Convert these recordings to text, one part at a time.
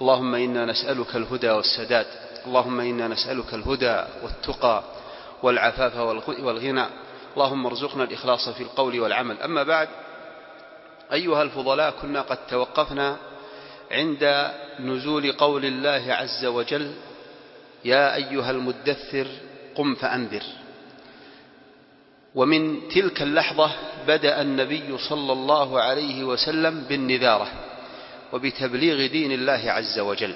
اللهم إنا نسألك الهدى والسداد. اللهم إنا نسألك الهدى والتقى والعفاف والغنى. اللهم ارزقنا الإخلاص في القول والعمل. أما بعد أيها الفضلاء كنا قد توقفنا عند نزول قول الله عز وجل يا أيها المدثر قم فأنذر. ومن تلك اللحظة بدأ النبي صلى الله عليه وسلم بالنذارة. وبتبليغ دين الله عز وجل.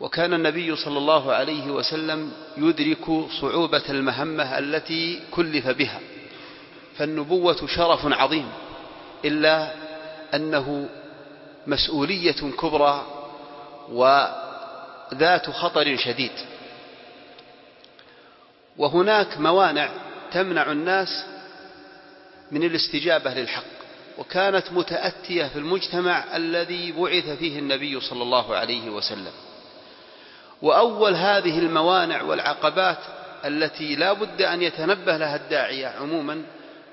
وكان النبي صلى الله عليه وسلم يدرك صعوبة المهمة التي كلف بها. فالنبوة شرف عظيم إلا أنه مسؤولية كبرى وذات خطر شديد. وهناك موانع تمنع الناس من الاستجابة للحق. وكانت متأتية في المجتمع الذي بعث فيه النبي صلى الله عليه وسلم. وأول هذه الموانع والعقبات التي لا بد أن يتنبه لها الداعية عموما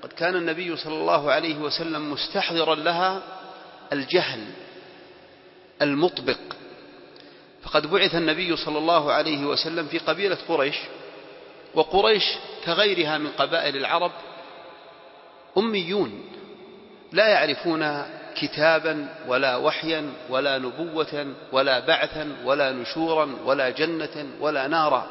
قد كان النبي صلى الله عليه وسلم مستحضرا لها الجهل المطبق. فقد بعث النبي صلى الله عليه وسلم في قبيلة قريش وقريش كغيرها من قبائل العرب أميون. لا يعرفون كتابا ولا وحيا ولا نبوة ولا بعثا ولا نشورا ولا جنة ولا نارا.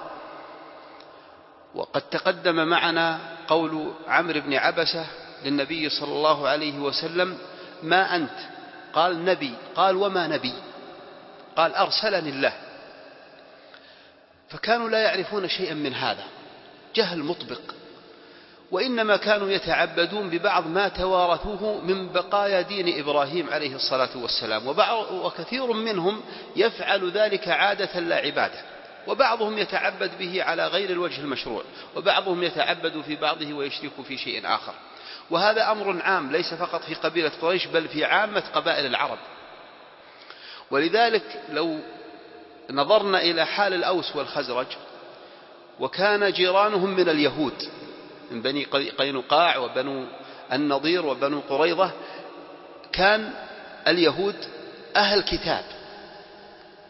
وقد تقدم معنا قول عمرو بن عبسة للنبي صلى الله عليه وسلم ما أنت؟ قال نبي. قال وما نبي؟ قال أرسلني الله. فكانوا لا يعرفون شيئا من هذا. جهل مطبق. وإنما كانوا يتعبدون ببعض ما توارثوه من بقايا دين إبراهيم عليه الصلاة والسلام. وبعض وكثير منهم يفعل ذلك عادة لا عبادة. وبعضهم يتعبد به على غير الوجه المشروع. وبعضهم يتعبد في بعضه ويشرك في شيء آخر. وهذا أمر عام ليس فقط في قبيلة قريش بل في عامة قبائل العرب. ولذلك لو نظرنا إلى حال الأوس والخزرج وكان جيرانهم من اليهود من بني قينقاع وبنو النضير وبنو قريضة كان اليهود أهل كتاب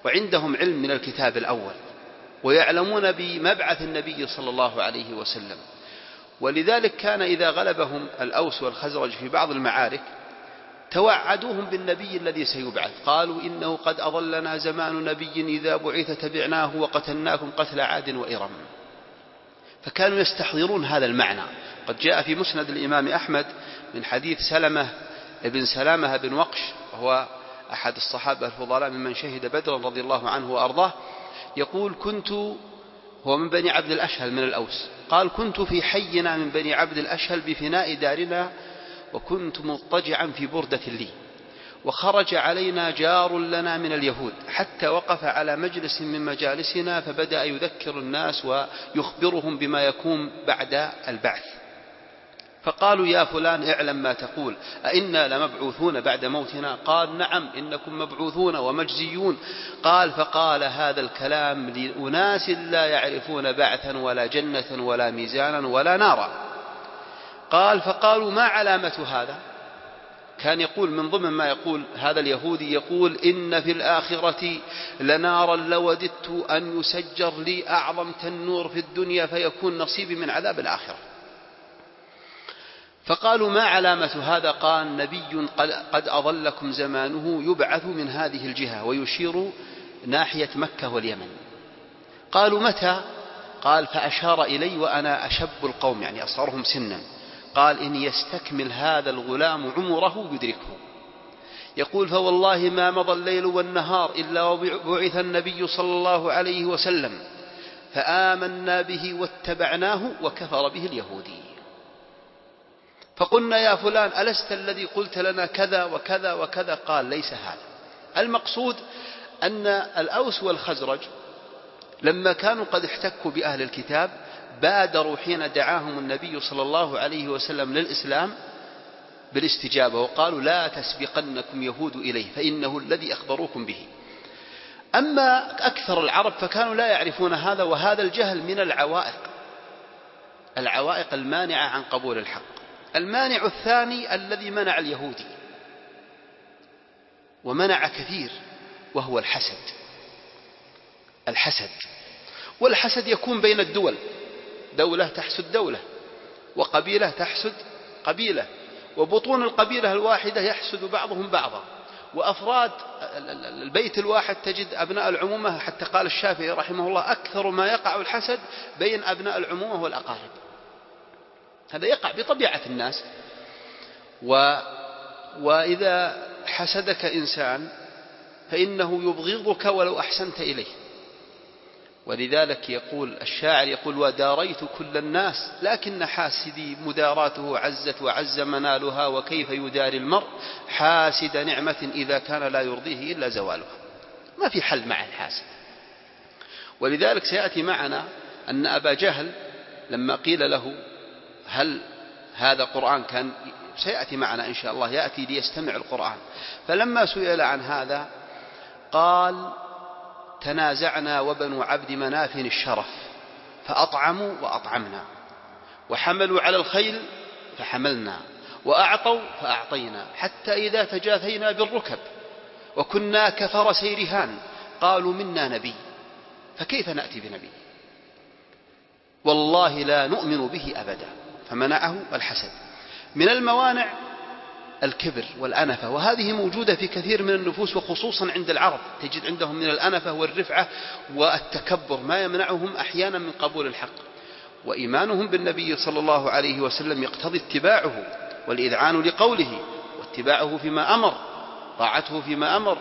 وعندهم علم من الكتاب الأول ويعلمون بمبعث النبي صلى الله عليه وسلم. ولذلك كان إذا غلبهم الأوس والخزرج في بعض المعارك توعدوهم بالنبي الذي سيبعث. قالوا إنه قد أضلنا زمان نبي إذا بعث تبعناه وقتلناكم قتل عاد وإرم. فكانوا يستحضرون هذا المعنى. قد جاء في مسند الإمام أحمد من حديث سلمة بن سلامة بن وقش وهو أحد الصحابة الفضلاء ممن شهد بدرا رضي الله عنه وأرضاه يقول كنت هو من بني عبد الأشهل من الأوس. قال كنت في حينا من بني عبد الأشهل بفناء دارنا وكنت مضطجعا في بردة لي. وخرج علينا جار لنا من اليهود. حتى وقف على مجلس من مجالسنا فبدأ يذكر الناس ويخبرهم بما يكون بعد البعث. فقالوا يا فلان اعلم ما تقول أئنا لمبعوثون بعد موتنا؟ قال نعم إنكم مبعوثون ومجزيون. قال فقال هذا الكلام لأناس لا يعرفون بعثا ولا جنة ولا ميزانا ولا نارا. قال فقالوا ما علامة هذا؟ كان يقول من ضمن ما يقول هذا اليهودي يقول إن في الآخرة لنارا لوددت أن يسجر لي أعظم تنور في الدنيا فيكون نصيبي من عذاب الآخرة. فقالوا ما علامة هذا؟ قال نبي قد أظلكم زمانه يبعث من هذه الجهة ويشير ناحية مكة واليمن. قالوا متى؟ قال فأشار إلي وأنا أشب القوم يعني أصغرهم سنا. قال إن يستكمل هذا الغلام عمره يدركه. يقول فوالله ما مضى الليل والنهار إلا وبعث النبي صلى الله عليه وسلم فآمنا به واتبعناه وكفر به اليهودي. فقلنا يا فلان ألست الذي قلت لنا كذا وكذا وكذا؟ قال ليس هذا. المقصود أن الأوس والخزرج لما كانوا قد احتكوا بأهل الكتاب بادروا حين دعاهم النبي صلى الله عليه وسلم للإسلام بالاستجابة وقالوا لا تسبقنكم يهود إليه فإنه الذي أخبروكم به. أما أكثر العرب فكانوا لا يعرفون هذا وهذا الجهل من العوائق العوائق المانعة عن قبول الحق. المانع الثاني الذي منع اليهودي ومنع كثير وهو الحسد الحسد. والحسد يكون بين الدول. دولة تحسد دولة وقبيلة تحسد قبيلة وبطون القبيلة الواحدة يحسد بعضهم بعضا وأفراد البيت الواحد تجد أبناء العمومة حتى قال الشافعي رحمه الله أكثر ما يقع الحسد بين أبناء العمومة والأقارب. هذا يقع بطبيعة الناس. و وإذا حسدك إنسان فإنه يبغضك ولو أحسنت إليه. ولذلك يقول الشاعر يقول وداريت كل الناس لكن حاسدي مداراته عزت وعز منالها وكيف يداري المرء حاسد نعمة إذا كان لا يرضيه إلا زوالها. ما في حل مع الحاسد. ولذلك سيأتي معنا أن أبا جهل لما قيل له هل هذا قرآن كان سيأتي معنا إن شاء الله يأتي ليستمع القرآن. فلما سئل عن هذا قال تنازعنا وبنو عبد مناف الشرف فأطعموا وأطعمنا. وحملوا على الخيل فحملنا وأعطوا فأعطينا حتى إذا تجاثينا بالركب. وكنا كفرسي رهان قالوا منا نبي فكيف نأتي بنبي؟ والله لا نؤمن به أبدا فمنعه الحسد. من الموانع الكبر والأنفة. وهذه موجودة في كثير من النفوس وخصوصا عند العرب. تجد عندهم من الأنفة والرفعة والتكبر ما يمنعهم أحيانا من قبول الحق. وإيمانهم بالنبي صلى الله عليه وسلم يقتضي اتباعه والإذعان لقوله واتباعه فيما أمر طاعته فيما أمر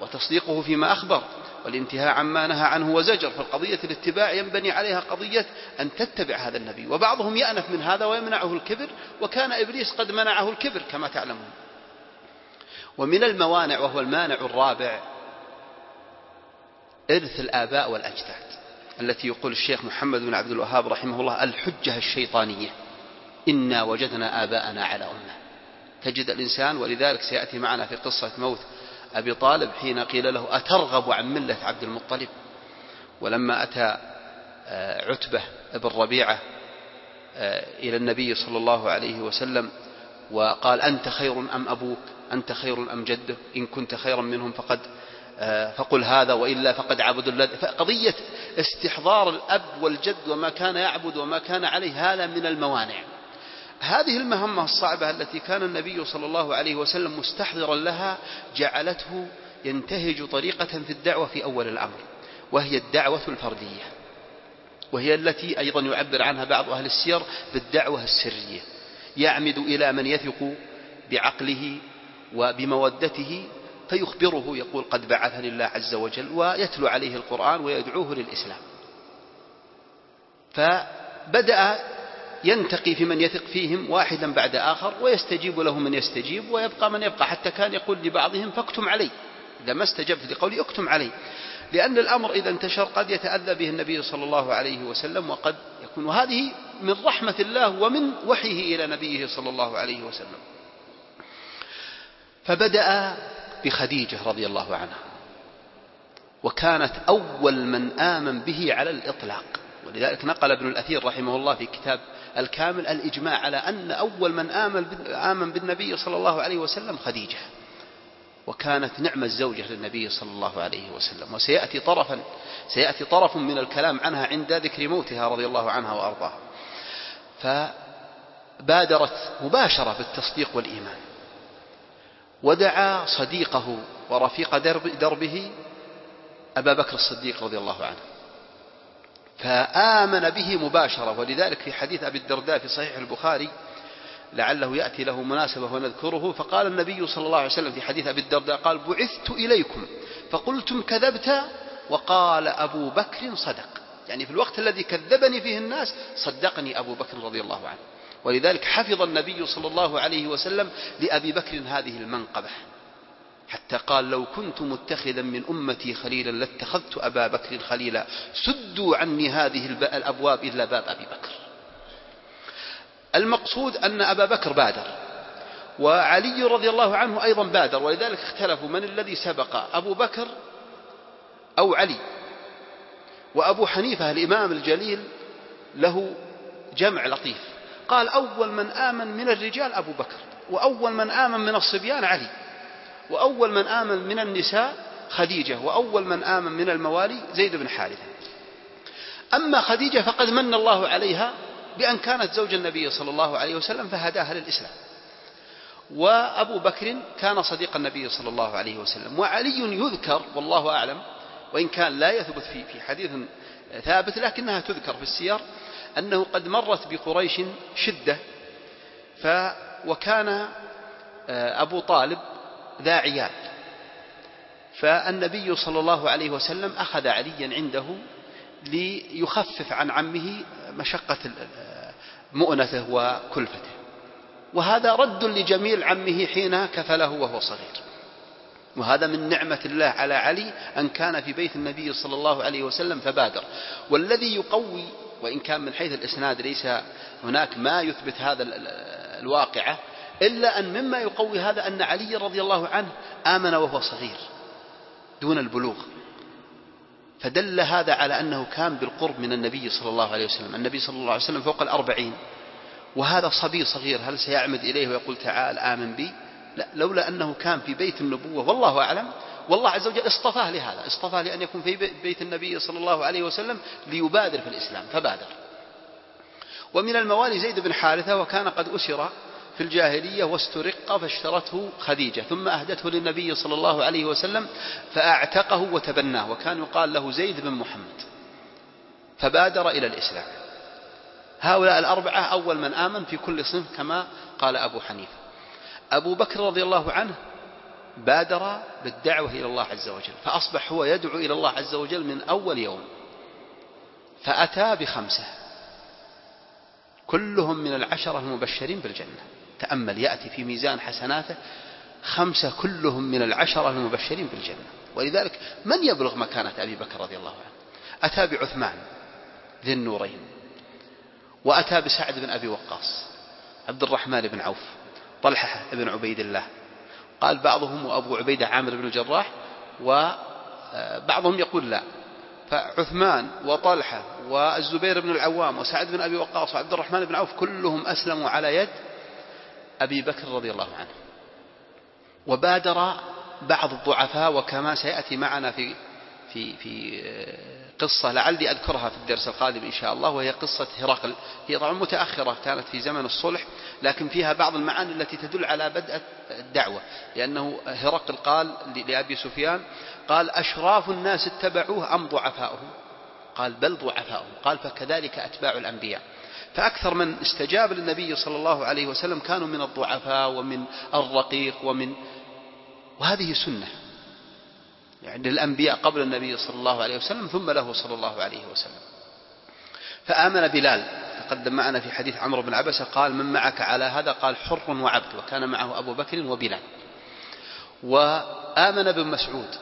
وتصديقه فيما أخبر. والانتهاء عما نهى عنه وزجر فالقضية الاتباع ينبني عليها قضية أن تتبع هذا النبي. وبعضهم يأنف من هذا ويمنعه الكبر وكان إبليس قد منعه الكبر كما تعلمون. ومن الموانع وهو المانع الرابع إرث الآباء والأجداد التي يقول الشيخ محمد بن عبد الوهاب رحمه الله الحجة الشيطانية. إنا وجدنا آباءنا على أمة. تجد الإنسان ولذلك سيأتي معنا في قصة موت أبي طالب حين قيل له أترغب عن ملة عبد المطلب؟ ولما أتى آه، عتبة بن ربيعة آه، إلى النبي صلى الله عليه وسلم وقال أنت خير أم أبوك؟ أنت خير أم جدك؟ إن كنت خيرا منهم فقد آه، فقل هذا وإلا فقد عبدوا الله. فقضية استحضار الأب والجد وما كان يعبد وما كان عليه هذا من الموانع. هذه المهمة الصعبة التي كان النبي صلى الله عليه وسلم مستحضرا لها جعلته ينتهج طريقة في الدعوة في أول الأمر وهي الدعوة الفردية وهي التي أيضا يعبر عنها بعض أهل السير بالدعوة السرية يعمد إلى من يثق بعقله وبمودته فيخبره يقول قد بعثني الله عز وجل ويتلو عليه القرآن ويدعوه للإسلام. فبدأ ينتقي في من يثق فيهم واحدا بعد آخر ويستجيب له من يستجيب ويبقى من يبقى حتى كان يقول لبعضهم فاكتم علي. إذا ما استجبت لقولي اكتم علي. لأن الأمر إذا انتشر قد يتأذى به النبي صلى الله عليه وسلم وقد يكون وهذه من رحمة الله ومن وحيه إلى نبيه صلى الله عليه وسلم. فبدأ بخديجة رضي الله عنها. وكانت أول من آمن به على الإطلاق. ولذلك نقل ابن الأثير رحمه الله في كتاب الكامل الإجماع على أن أول من آمن, بالنبي صلى الله عليه وسلم خديجة. وكانت نعم الزوجة للنبي صلى الله عليه وسلم. وسيأتي طرفا سيأتي طرف من الكلام عنها عند ذكر موتها رضي الله عنها وأرضاها. فبادرت مباشرة بالتصديق والإيمان. ودعا صديقه ورفيق درب دربه أبا بكر الصديق رضي الله عنه. فآمن به مباشرة. ولذلك في حديث أبي الدرداء في صحيح البخاري لعله يأتي له مناسبة ونذكره. فقال النبي صلى الله عليه وسلم في حديث أبي الدرداء قال بعثت إليكم. فقلتم كذبت. وقال أبو بكر صدق. يعني في الوقت الذي كذبني فيه الناس صدقني أبو بكر رضي الله عنه. ولذلك حفظ النبي صلى الله عليه وسلم لأبي بكر هذه المنقبة. حتى قال لو كنت متخذا من أمتي خليلا لاتخذت أبا بكر خليلا. سدوا عني هذه الأبواب إلا باب أبي بكر. المقصود أن أبا بكر بادر وعلي رضي الله عنه أيضا بادر ولذلك اختلفوا من الذي سبق أبو بكر أو علي. وأبو حنيفة الإمام الجليل له جمع لطيف. قال أول من آمن من الرجال أبو بكر وأول من آمن من الصبيان علي. وأول من آمن من النساء خديجة وأول من آمن من الموالي زيد بن حارثة. أما خديجة فقد من الله عليها بأن كانت زوج النبي صلى الله عليه وسلم فهداها للإسلام. وأبو بكر كان صديق النبي صلى الله عليه وسلم. وعلي يذكر والله أعلم وإن كان لا يثبت في في حديث ثابت لكنها تذكر في السير أنه قد مرت بقريش شدة. ف وكان آه، أبو طالب ذا عيال فالنبي صلى الله عليه وسلم أخذ عليا عنده ليخفف عن عمه مشقة مؤنته وكلفته. وهذا رد لجميل عمه حين كفله وهو صغير. وهذا من نعمة الله على علي أن كان في بيت النبي صلى الله عليه وسلم فبادر. والذي يقوي وإن كان من حيث الإسناد ليس هناك ما يثبت هذا الواقعة إلا أن مما يقوي هذا أن علي رضي الله عنه آمن وهو صغير دون البلوغ. فدل هذا على أنه كان بالقرب من النبي صلى الله عليه وسلم. النبي صلى الله عليه وسلم فوق الأربعين. وهذا صبي صغير هل سيعمد إليه ويقول تعال آمن بي؟ لا لولا أنه كان في بيت النبوة والله أعلم. والله عز وجل اصطفاه لهذا اصطفاه لأن يكون في بيت النبي صلى الله عليه وسلم ليبادر في الإسلام فبادر. ومن الموالي زيد بن حارثة وكان قد أسر في الجاهلية واسترق فاشترته خديجة ثم أهدته للنبي صلى الله عليه وسلم فأعتقه وتبناه وكان يقال له زيد بن محمد. فبادر إلى الإسلام. هؤلاء الأربعة أول من آمن في كل صنف كما قال أبو حنيفة. أبو بكر رضي الله عنه بادر بالدعوة إلى الله عز وجل فأصبح هو يدعو إلى الله عز وجل من أول يوم. فأتى بخمسة كلهم من العشرة المبشرين بالجنة. تأمل يأتي في ميزان حسناته خمسة كلهم من العشرة المبشرين بالجنة. ولذلك من يبلغ مكانة أبي بكر رضي الله عنه؟ أتى بعثمان ذي النورين وأتى بسعد بن أبي وقاص عبد الرحمن بن عوف طلحة بن عبيد الله. قال بعضهم وأبو عبيدة عامر بن الجراح وبعضهم يقول لا. فعثمان وطلحة والزبير بن العوام وسعد بن أبي وقاص وعبد الرحمن بن عوف كلهم أسلموا على يد أبي بكر رضي الله عنه. وبادر بعض الضعفاء وكما سيأتي معنا في في في قصة لعلي أذكرها في الدرس القادم إن شاء الله وهي قصة هرقل. هي طبعا متأخرة كانت في زمن الصلح لكن فيها بعض المعاني التي تدل على بدء الدعوة. لأنه هرقل قال لأبي سفيان قال أشراف الناس اتبعوه أم ضعفاؤهم؟ قال بل ضعفاؤهم. قال فكذلك أتباع الأنبياء. فأكثر من استجاب للنبي صلى الله عليه وسلم كانوا من الضعفاء ومن الرقيق ومن وهذه سنة. يعني للأنبياء قبل النبي صلى الله عليه وسلم ثم له صلى الله عليه وسلم. فآمن بلال تقدم معنا في حديث عمرو بن عبسة قال من معك على هذا؟ قال حر وعبد وكان معه أبو بكر وبلال. وآمن بن مسعود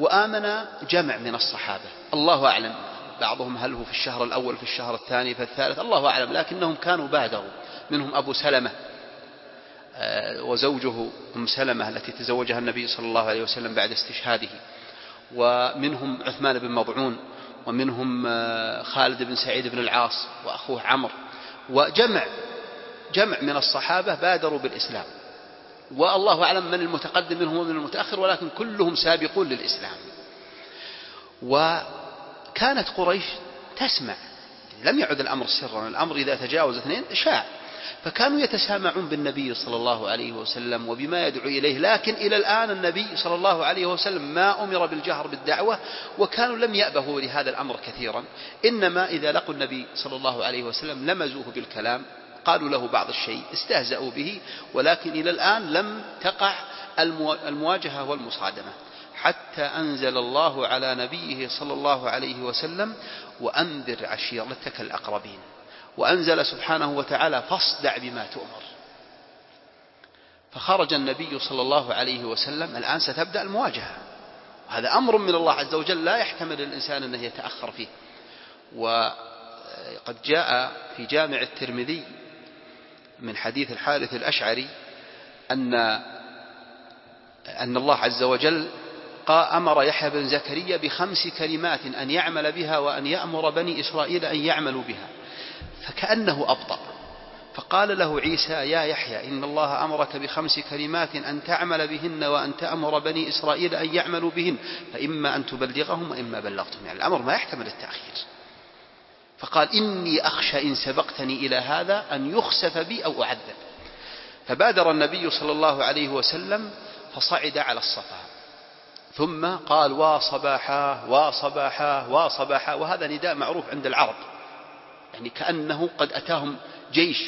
وآمن جمع من الصحابة. الله أعلم. بعضهم هل هو في الشهر الأول في الشهر الثاني في الثالث الله أعلم لكنهم كانوا بادروا منهم أبو سلمة آه، وزوجه أم سلمة التي تزوجها النبي صلى الله عليه وسلم بعد استشهاده. ومنهم عثمان بن مضعون ومنهم آه، خالد بن سعيد بن العاص وأخوه عمرو. وجمع جمع من الصحابة بادروا بالإسلام. والله أعلم من المتقدم منهم ومن المتأخر ولكن كلهم سابقون للإسلام. وكانت قريش تسمع. لم يعد الأمر سرا الأمر إذا تجاوز اثنين شاع. فكانوا يتسامعون بالنبي صلى الله عليه وسلم وبما يدعو إليه. لكن إلى الآن النبي صلى الله عليه وسلم ما أمر بالجهر بالدعوة وكانوا لم يأبهوا لهذا الأمر كثيرا. إنما إذا لقوا النبي صلى الله عليه وسلم لمزوه بالكلام قالوا له بعض الشيء استهزأوا به ولكن إلى الآن لم تقع المواجهة والمصادمة. حتى أنزل الله على نبيه صلى الله عليه وسلم وأنذر عشيرتك الأقربين. وأنزل سبحانه وتعالى فاصدع بما تؤمر. فخرج النبي صلى الله عليه وسلم الآن ستبدأ المواجهة. هذا أمر من الله عز وجل لا يحتمل الإنسان أنه يتأخر فيه. وقد جاء في جامع الترمذي من حديث الحارث الأشعري أن أن الله عز وجل أمر يحيى بن زكريا بخمس كلمات أن يعمل بها وأن يأمر بني إسرائيل أن يعملوا بها. فكأنه أبطأ. فقال له عيسى يا يحيى إن الله أمرك بخمس كلمات أن تعمل بهن وأن تأمر بني إسرائيل أن يعملوا بهن فإما أن تبلغهم وإما بلغتهم. يعني الأمر ما يحتمل التأخير. فقال إني أخشى إن سبقتني إلى هذا أن يخسف بي أو أعذب. فبادر النبي صلى الله عليه وسلم فصعد على الصفا. ثم قال وصباحا وصباحا وصباحا وهذا نداء معروف عند العرب. يعني كأنه قد أتاهم جيش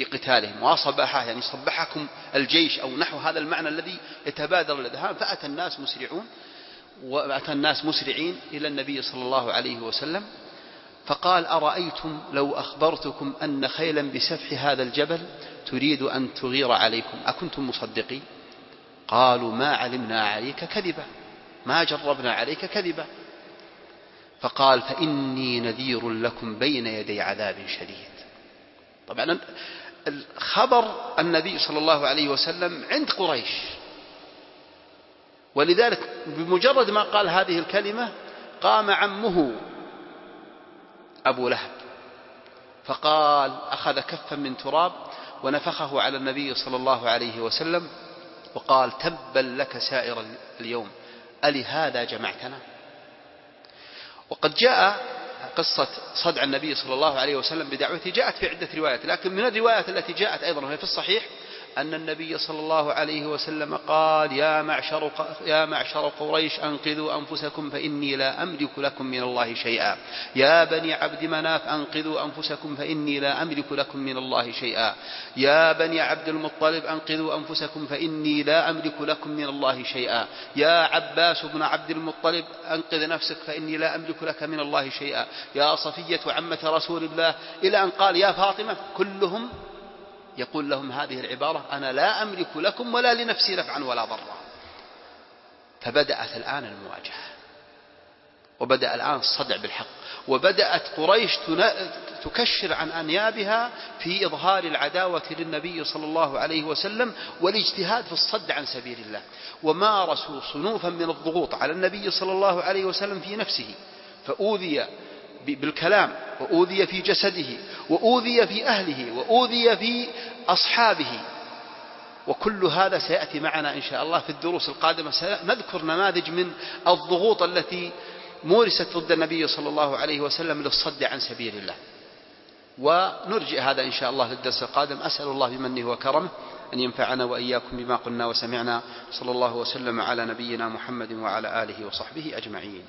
لقتالهم. وصباحا يعني صبحكم الجيش أو نحو هذا المعنى الذي يتبادر الأذهان فأتى الناس مسرعون وأتى الناس مسرعين إلى النبي صلى الله عليه وسلم فقال أرأيتم لو أخبرتكم أن خيلا بسفح هذا الجبل تريد أن تغير عليكم؟ أكنتم مصدقين؟ قالوا ما علمنا عليك كذبا. ما جربنا عليك كذبا. فقال فإني نذير لكم بين يدي عذاب شديد. طبعا خبر النبي صلى الله عليه وسلم عند قريش. ولذلك بمجرد ما قال هذه الكلمة قام عمه أبو لهب. فقال أخذ كفا من تراب ونفخه على النبي صلى الله عليه وسلم وقال تبا لك سائر اليوم. ألهذا جمعتنا؟ وقد جاء قصة صدع النبي صلى الله عليه وسلم بدعوته جاءت في عدة روايات لكن من الروايات التي جاءت أيضا وهي في الصحيح أن النبي صلى الله عليه وسلم قال يا معشر يا معشر قريش أنقذوا أنفسكم فإني لا أملك لكم من الله شيئا. يا بني عبد مناف أنقذوا أنفسكم فإني لا أملك لكم من الله شيئا. يا بني عبد المطلب أنقذوا أنفسكم فإني لا أملك لكم من الله شيئا. يا عباس بن عبد المطلب أنقذ نفسك فإني لا أملك لك من الله شيئا. يا صفية عمة رسول الله إلى أن قال يا فاطمة كلهم يقول لهم هذه العبارة أنا لا أملك لكم ولا لنفسي نفعا ولا ضرا. فبدأت الآن المواجهة. وبدأ الآن الصدع بالحق. وبدأت قريش تكشر عن أنيابها في إظهار العداوة للنبي صلى الله عليه وسلم والاجتهاد في الصد عن سبيل الله. ومارسوا صنوفا من الضغوط على النبي صلى الله عليه وسلم في نفسه. فأوذي بالكلام وأوذي في جسده وأوذي في أهله وأوذي في أصحابه. وكل هذا سيأتي معنا إن شاء الله في الدروس القادمة. سنذكر نماذج من الضغوط التي مورست ضد النبي صلى الله عليه وسلم للصد عن سبيل الله. ونرجئ هذا إن شاء الله للدرس القادم. أسأل الله بمنه وكرمه أن ينفعنا وإياكم بما قلنا وسمعنا. صلى الله وسلم على نبينا محمد وعلى آله وصحبه أجمعين.